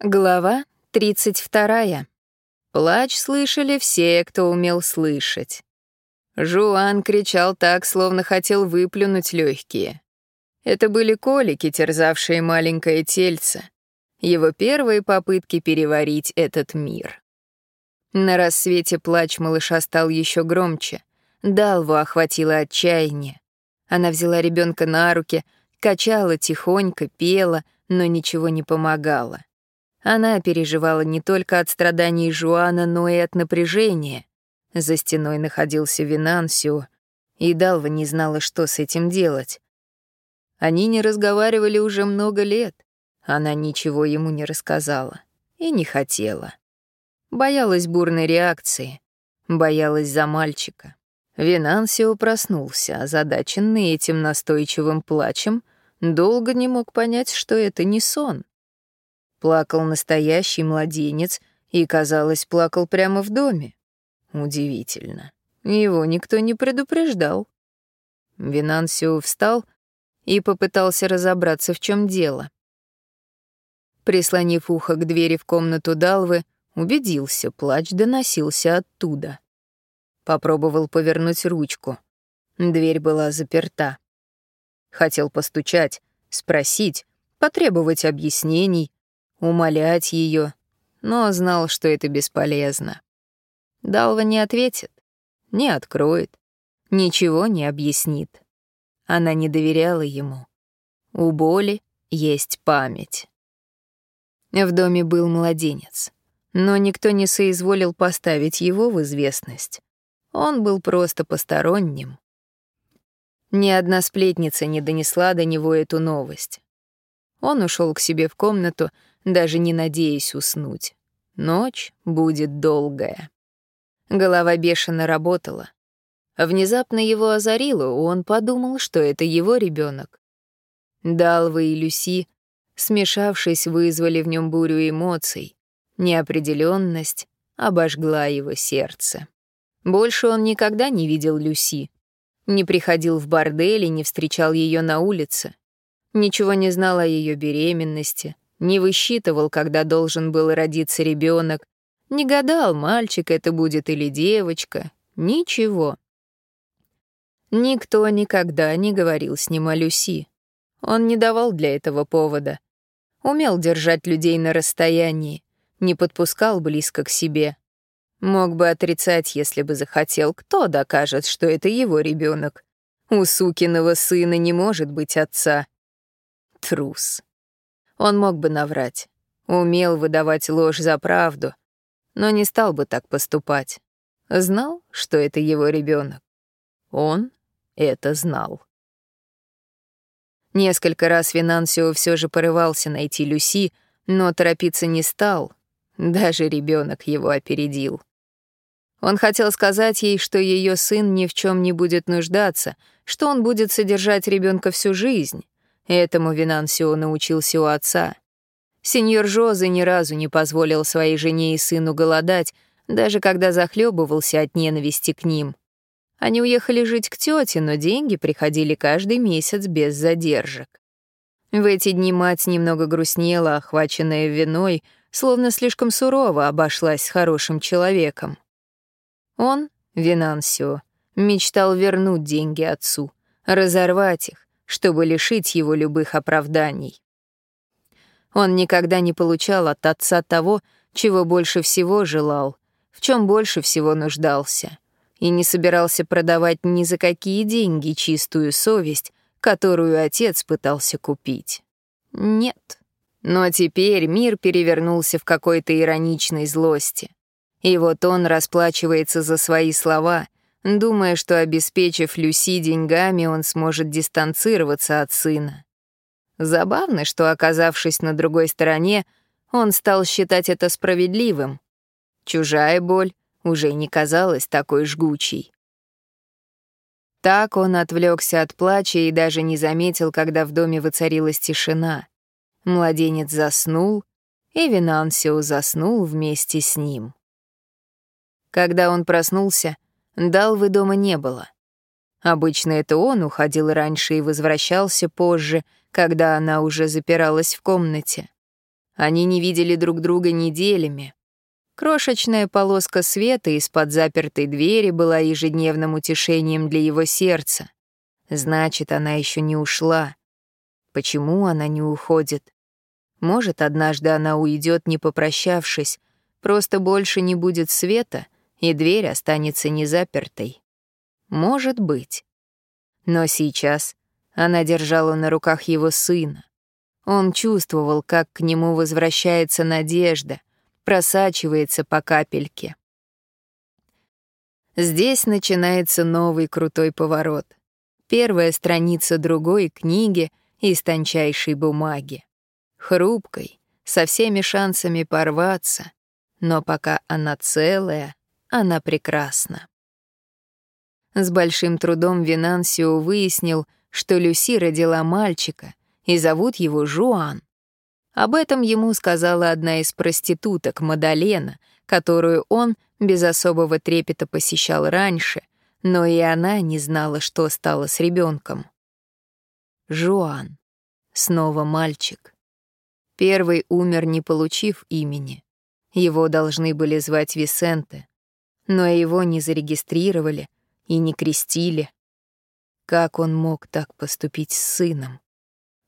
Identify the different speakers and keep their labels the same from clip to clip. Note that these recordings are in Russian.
Speaker 1: Глава 32. Плач слышали все, кто умел слышать. Жуан кричал так, словно хотел выплюнуть легкие. Это были колики, терзавшие маленькое тельце. Его первые попытки переварить этот мир. На рассвете плач малыша стал еще громче. Далву охватило отчаяние. Она взяла ребенка на руки, качала тихонько, пела, но ничего не помогало. Она переживала не только от страданий Жуана, но и от напряжения. За стеной находился Винансио, и Далва не знала, что с этим делать. Они не разговаривали уже много лет. Она ничего ему не рассказала и не хотела. Боялась бурной реакции, боялась за мальчика. Винансио проснулся, озадаченный этим настойчивым плачем, долго не мог понять, что это не сон. Плакал настоящий младенец и, казалось, плакал прямо в доме. Удивительно. Его никто не предупреждал. Винансио встал и попытался разобраться, в чем дело. Прислонив ухо к двери в комнату Далвы, убедился, плач доносился оттуда. Попробовал повернуть ручку. Дверь была заперта. Хотел постучать, спросить, потребовать объяснений, умолять ее, но знал, что это бесполезно. Далва не ответит, не откроет, ничего не объяснит. Она не доверяла ему. У боли есть память. В доме был младенец, но никто не соизволил поставить его в известность. Он был просто посторонним. Ни одна сплетница не донесла до него эту новость. Он ушел к себе в комнату, даже не надеясь уснуть. Ночь будет долгая. Голова бешено работала. Внезапно его озарило, он подумал, что это его ребенок. Далва и Люси, смешавшись, вызвали в нем бурю эмоций. Неопределенность обожгла его сердце. Больше он никогда не видел Люси. Не приходил в бордель и не встречал ее на улице. Ничего не знал о ее беременности, не высчитывал, когда должен был родиться ребенок, не гадал, мальчик это будет или девочка, ничего. Никто никогда не говорил с ним о Люси. Он не давал для этого повода. Умел держать людей на расстоянии, не подпускал близко к себе. Мог бы отрицать, если бы захотел, кто докажет, что это его ребенок. У сукиного сына не может быть отца. Трус. Он мог бы наврать, умел выдавать ложь за правду, но не стал бы так поступать. Знал, что это его ребенок. Он это знал. Несколько раз Финансио все же порывался найти Люси, но торопиться не стал. Даже ребенок его опередил. Он хотел сказать ей, что ее сын ни в чем не будет нуждаться, что он будет содержать ребенка всю жизнь, Этому Винансио научился у отца. Сеньор Жозе ни разу не позволил своей жене и сыну голодать, даже когда захлебывался от ненависти к ним. Они уехали жить к тете, но деньги приходили каждый месяц без задержек. В эти дни мать немного грустнела, охваченная виной, словно слишком сурово обошлась с хорошим человеком. Он, Винансио, мечтал вернуть деньги отцу, разорвать их, чтобы лишить его любых оправданий. Он никогда не получал от отца того, чего больше всего желал, в чем больше всего нуждался, и не собирался продавать ни за какие деньги чистую совесть, которую отец пытался купить. Нет. Но теперь мир перевернулся в какой-то ироничной злости. И вот он расплачивается за свои слова, думая, что, обеспечив Люси деньгами, он сможет дистанцироваться от сына. Забавно, что, оказавшись на другой стороне, он стал считать это справедливым. Чужая боль уже не казалась такой жгучей. Так он отвлекся от плача и даже не заметил, когда в доме воцарилась тишина. Младенец заснул, и Винансио заснул вместе с ним. Когда он проснулся, Далвы дома не было. Обычно это он уходил раньше и возвращался позже, когда она уже запиралась в комнате. Они не видели друг друга неделями. Крошечная полоска света из-под запертой двери была ежедневным утешением для его сердца. Значит, она еще не ушла. Почему она не уходит? Может, однажды она уйдет, не попрощавшись, просто больше не будет света, и дверь останется незапертой. Может быть. Но сейчас она держала на руках его сына. Он чувствовал, как к нему возвращается надежда, просачивается по капельке. Здесь начинается новый крутой поворот. Первая страница другой книги из тончайшей бумаги. Хрупкой, со всеми шансами порваться, но пока она целая, она прекрасна. С большим трудом Винансио выяснил, что Люси родила мальчика, и зовут его Жуан. Об этом ему сказала одна из проституток, Мадалена, которую он без особого трепета посещал раньше, но и она не знала, что стало с ребенком. Жуан. Снова мальчик. Первый умер, не получив имени. Его должны были звать Висенте, но его не зарегистрировали и не крестили. Как он мог так поступить с сыном?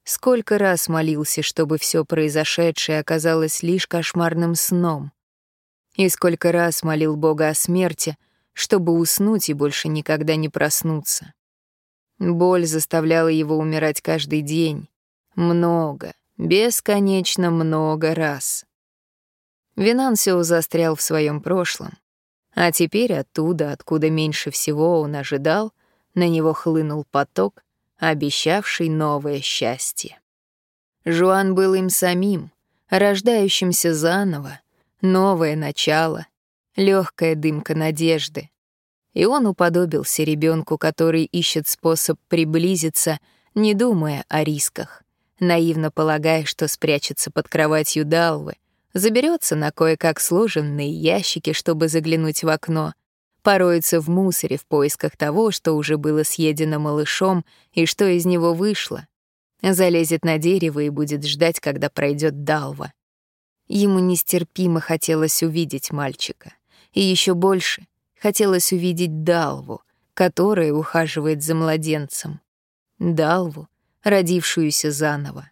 Speaker 1: Сколько раз молился, чтобы все произошедшее оказалось лишь кошмарным сном. И сколько раз молил Бога о смерти, чтобы уснуть и больше никогда не проснуться. Боль заставляла его умирать каждый день. Много, бесконечно много раз. Винансио застрял в своем прошлом. А теперь оттуда, откуда меньше всего он ожидал, на него хлынул поток, обещавший новое счастье. Жуан был им самим, рождающимся заново, новое начало, легкая дымка надежды. И он уподобился ребенку, который ищет способ приблизиться, не думая о рисках, наивно полагая, что спрячется под кроватью Далвы, заберется на кое-как сложенные ящики, чтобы заглянуть в окно, пороется в мусоре в поисках того, что уже было съедено малышом и что из него вышло. Залезет на дерево и будет ждать, когда пройдет Далва. Ему нестерпимо хотелось увидеть мальчика. И еще больше хотелось увидеть Далву, которая ухаживает за младенцем. Далву, родившуюся заново.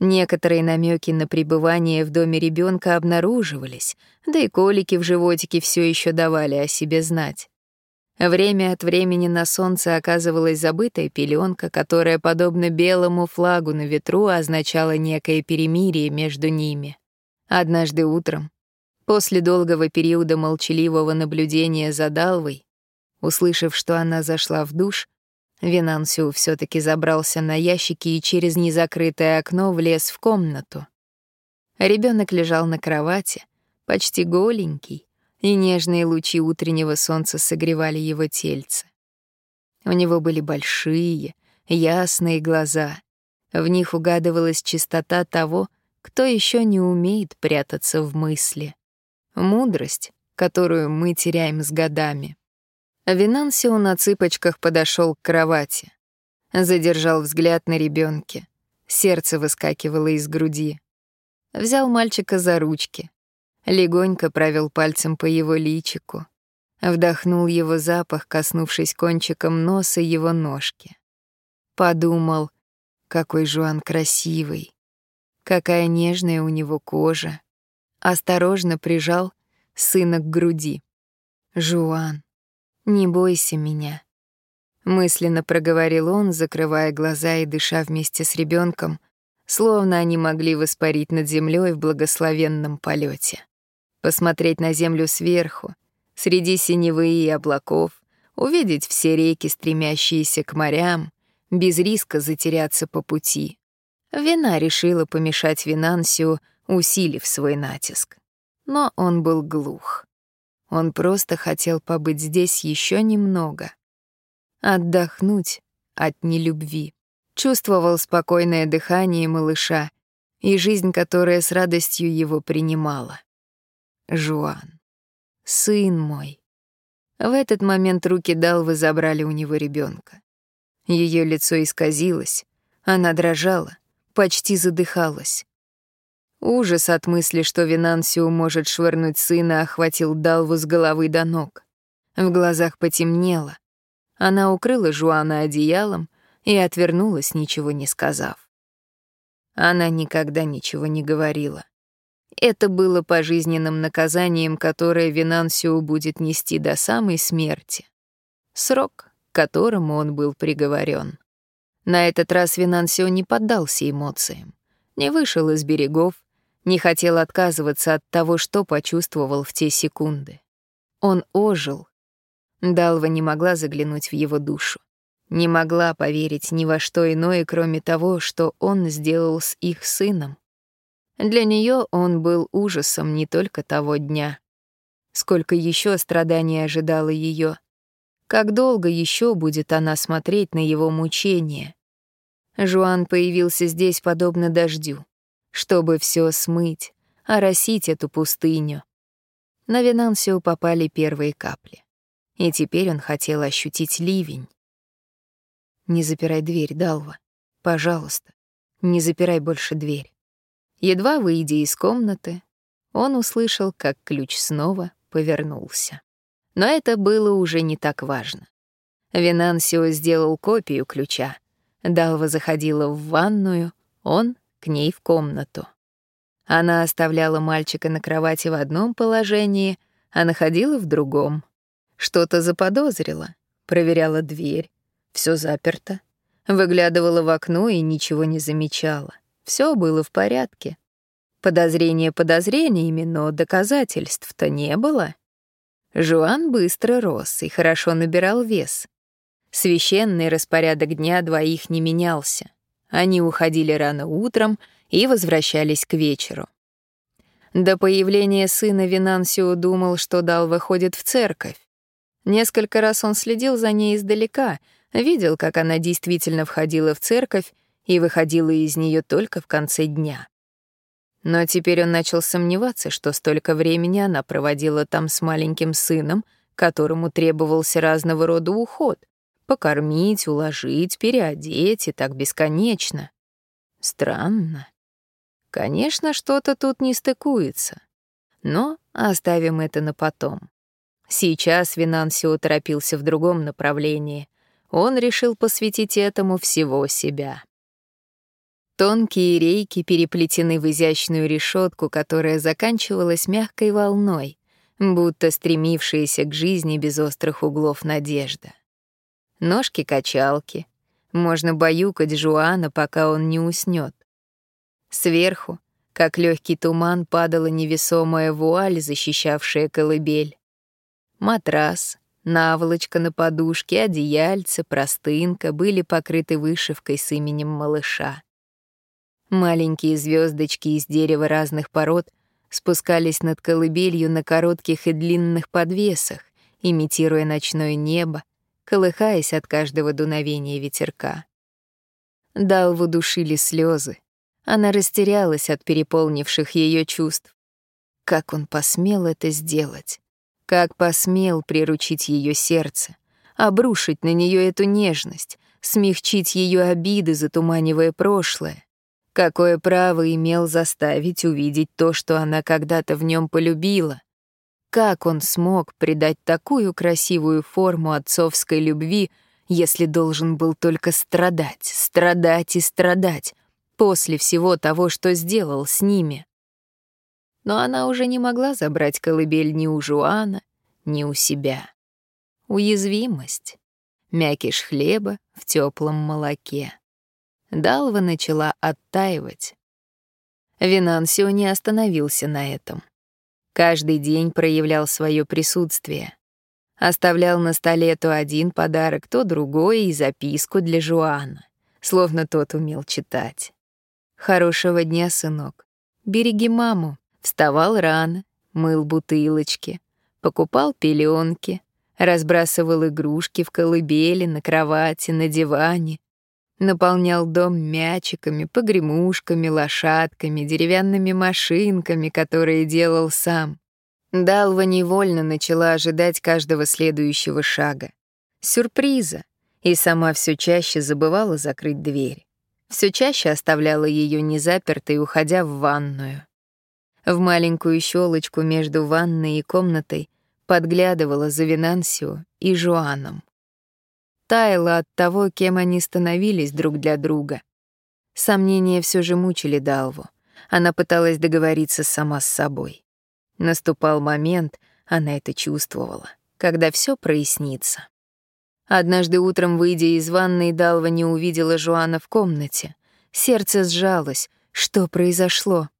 Speaker 1: Некоторые намеки на пребывание в доме ребенка обнаруживались, да и колики в животике все еще давали о себе знать. Время от времени на солнце оказывалась забытая пеленка, которая, подобно белому флагу на ветру, означала некое перемирие между ними. Однажды утром, после долгого периода молчаливого наблюдения за Далвой, услышав, что она зашла в душ, Винансио все таки забрался на ящики и через незакрытое окно влез в комнату. Ребенок лежал на кровати, почти голенький, и нежные лучи утреннего солнца согревали его тельце. У него были большие, ясные глаза. В них угадывалась чистота того, кто еще не умеет прятаться в мысли. Мудрость, которую мы теряем с годами. Винансио на цыпочках подошел к кровати. Задержал взгляд на ребенке. Сердце выскакивало из груди. Взял мальчика за ручки. Легонько провел пальцем по его личику. Вдохнул его запах, коснувшись кончиком носа его ножки. Подумал, какой Жуан красивый, какая нежная у него кожа. Осторожно прижал сына к груди. Жуан, «Не бойся меня», — мысленно проговорил он, закрывая глаза и дыша вместе с ребенком, словно они могли воспарить над землей в благословенном полете. Посмотреть на землю сверху, среди синевы и облаков, увидеть все реки, стремящиеся к морям, без риска затеряться по пути. Вина решила помешать Винансию, усилив свой натиск. Но он был глух. Он просто хотел побыть здесь еще немного. Отдохнуть от нелюбви. Чувствовал спокойное дыхание малыша и жизнь, которая с радостью его принимала. Жуан. Сын мой. В этот момент руки Далвы забрали у него ребенка. Ее лицо исказилось, она дрожала, почти задыхалась. Ужас от мысли, что Винансио может швырнуть сына, охватил Далву с головы до ног. В глазах потемнело. Она укрыла Жуана одеялом и отвернулась, ничего не сказав. Она никогда ничего не говорила. Это было пожизненным наказанием, которое Винансио будет нести до самой смерти. Срок, к которому он был приговорен. На этот раз Винансио не поддался эмоциям, не вышел из берегов, не хотел отказываться от того, что почувствовал в те секунды. Он ожил. Далва не могла заглянуть в его душу, не могла поверить ни во что иное, кроме того, что он сделал с их сыном. Для нее он был ужасом не только того дня. Сколько еще страданий ожидало ее. Как долго еще будет она смотреть на его мучения? Жуан появился здесь подобно дождю, чтобы все смыть, оросить эту пустыню. На Винансио попали первые капли. И теперь он хотел ощутить ливень. «Не запирай дверь, Далва. Пожалуйста, не запирай больше дверь». Едва выйдя из комнаты, он услышал, как ключ снова повернулся. Но это было уже не так важно. Винансио сделал копию ключа. Далва заходила в ванную, он к ней в комнату. Она оставляла мальчика на кровати в одном положении, а находила в другом. Что-то заподозрила, проверяла дверь, все заперто, выглядывала в окно и ничего не замечала. Все было в порядке. Подозрения подозрениями, но доказательств-то не было. Жуан быстро рос и хорошо набирал вес. Священный распорядок дня двоих не менялся. Они уходили рано утром и возвращались к вечеру. До появления сына Винансио думал, что Дал выходит в церковь. Несколько раз он следил за ней издалека, видел, как она действительно входила в церковь и выходила из нее только в конце дня. Но теперь он начал сомневаться, что столько времени она проводила там с маленьким сыном, которому требовался разного рода уход — покормить, уложить, переодеть и так бесконечно. Странно. Конечно, что-то тут не стыкуется. Но оставим это на потом. Сейчас Винансио торопился в другом направлении. Он решил посвятить этому всего себя. Тонкие рейки переплетены в изящную решетку, которая заканчивалась мягкой волной, будто стремившаяся к жизни без острых углов надежда. Ножки-качалки. Можно баюкать Жуана, пока он не уснет. Сверху, как легкий туман, падала невесомая вуаль, защищавшая колыбель. Матрас, наволочка на подушке, одеяльце, простынка были покрыты вышивкой с именем малыша. Маленькие звездочки из дерева разных пород спускались над колыбелью на коротких и длинных подвесах, имитируя ночное небо, колыхаясь от каждого дуновения ветерка. Далву душили слезы. Она растерялась от переполнивших ее чувств. Как он посмел это сделать? Как посмел приручить ее сердце, обрушить на нее эту нежность, смягчить ее обиды, затуманивая прошлое? Какое право имел заставить увидеть то, что она когда-то в нем полюбила? Как он смог придать такую красивую форму отцовской любви, если должен был только страдать, страдать и страдать после всего того, что сделал с ними? Но она уже не могла забрать колыбель ни у Жуана, ни у себя. Уязвимость. Мякиш хлеба в теплом молоке. Далва начала оттаивать. Винансио не остановился на этом. Каждый день проявлял свое присутствие. Оставлял на столе то один подарок, то другой и записку для Жуана, словно тот умел читать. «Хорошего дня, сынок. Береги маму». Вставал рано, мыл бутылочки, покупал пеленки, разбрасывал игрушки в колыбели, на кровати, на диване, наполнял дом мячиками, погремушками, лошадками, деревянными машинками, которые делал сам. Далва невольно начала ожидать каждого следующего шага. Сюрприза. И сама все чаще забывала закрыть дверь. Все чаще оставляла ее незапертой, уходя в ванную. В маленькую щелочку между ванной и комнатой подглядывала за Винансио и Жуаном. Таяла от того, кем они становились друг для друга. Сомнения все же мучили Далву. Она пыталась договориться сама с собой. Наступал момент, она это чувствовала, когда все прояснится. Однажды утром, выйдя из ванной, Далва не увидела Жуана в комнате. Сердце сжалось. Что произошло?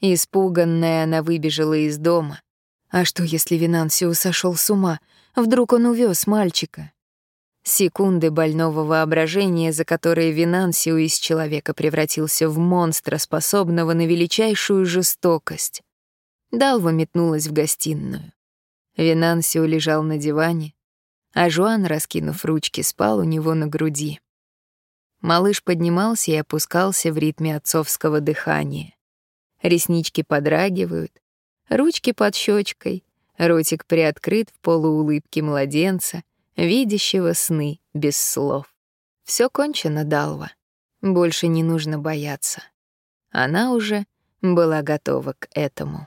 Speaker 1: Испуганная, она выбежала из дома. А что, если Винансио сошел с ума? Вдруг он увез мальчика? Секунды больного воображения, за которые Винансио из человека превратился в монстра, способного на величайшую жестокость. Далва метнулась в гостиную. Винансио лежал на диване, а Жуан, раскинув ручки, спал у него на груди. Малыш поднимался и опускался в ритме отцовского дыхания. Реснички подрагивают, ручки под щечкой, ротик приоткрыт в полуулыбке младенца, видящего сны без слов. Все кончено, Далва. Больше не нужно бояться. Она уже была готова к этому.